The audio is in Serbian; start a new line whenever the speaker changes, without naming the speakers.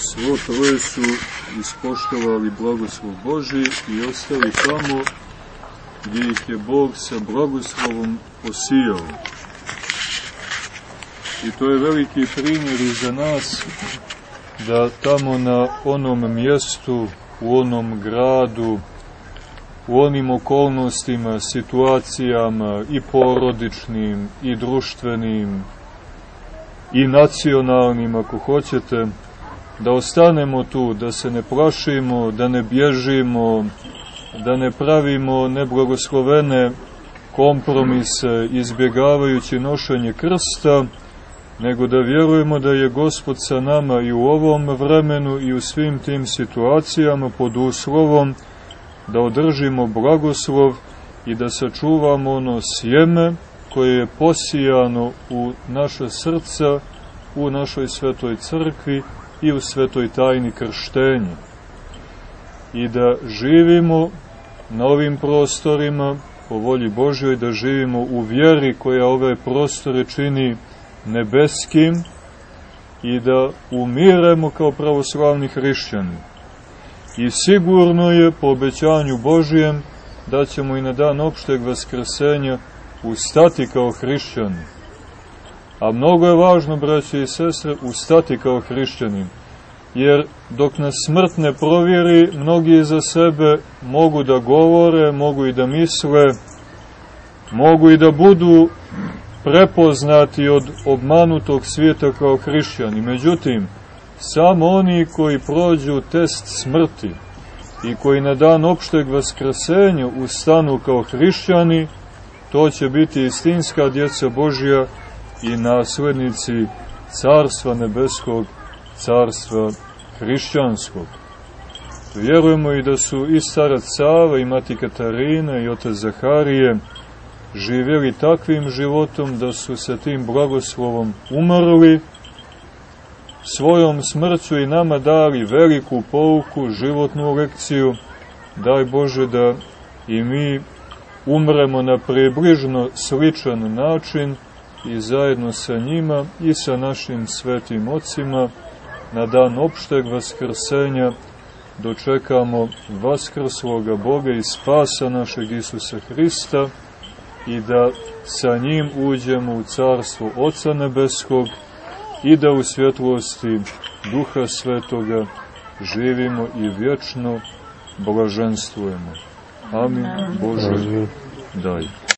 svo troje su ispoštovali blagoslov Boži i ostali tamo gdje ih je Bog sa blagoslovom posijao. I to je veliki primjer za nas da tamo na onom mjestu, u onom gradu, u onim okolnostima, situacijama i porodičnim i društvenim i nacionalnim ako hoćete, da ostanemo tu, da se ne plašimo, da ne bježimo, da ne pravimo neblagoslovene kompromise izbjegavajući nošenje krsta, nego da vjerujemo da je Gospod sa nama i u ovom vremenu i u svim tim situacijama pod uslovom da održimo blagoslov i da sačuvamo ono sjeme koje je posijano u naše srca, u našoj svetoj crkvi i u svetoj tajni krštenja. I da živimo na ovim prostorima po volji Božjoj, da živimo u vjeri koja ove prostore čini nebeskim i da umiremo kao pravoslavni hrišćani. I sigurno je po obećanju Božijem da ćemo i na dan opšteg vaskrsenja ustati kao hrišćani. A mnogo je važno, braće i sestre, ustati kao hrišćanin. Jer dok nas smrt ne provjeri, mnogi za sebe mogu da govore, mogu i da misle, mogu i da budu prepoznati od obmanutog svijeta kao hrišćani. Međutim, samo oni koji prođu test smrti i koji na dan opšteg vaskrsenja ustanu kao hrišćani, to će biti istinska djeca Božja i naslednici Carstva Nebeskog, Carstva Hrišćanskog. Vjerujemo i da su i starac Sava i mati Katarina i otac Zaharije živjeli takvim životom da su sa tim blagoslovom umrli, svojom smrću i nama dali veliku pouku, životnu lekciju, daj Bože da i mi umremo na približno sličan način i zajedno sa njima i sa našim svetim ocima na dan opšteg vaskrsenja dočekamo vaskrsloga Boga i spasa našeg Isusa Hrista i da sa njim uđemo u carstvo Oca Nebeskog i da u svjetlosti Duha Svetoga živimo i vječno blaženstvujemo. Amin. Bože, daj.